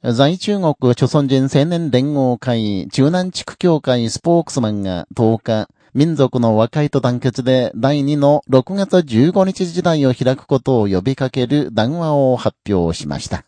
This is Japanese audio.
在中国諸村人青年連合会中南地区協会スポークスマンが10日、民族の和解と団結で第2の6月15日時代を開くことを呼びかける談話を発表しました。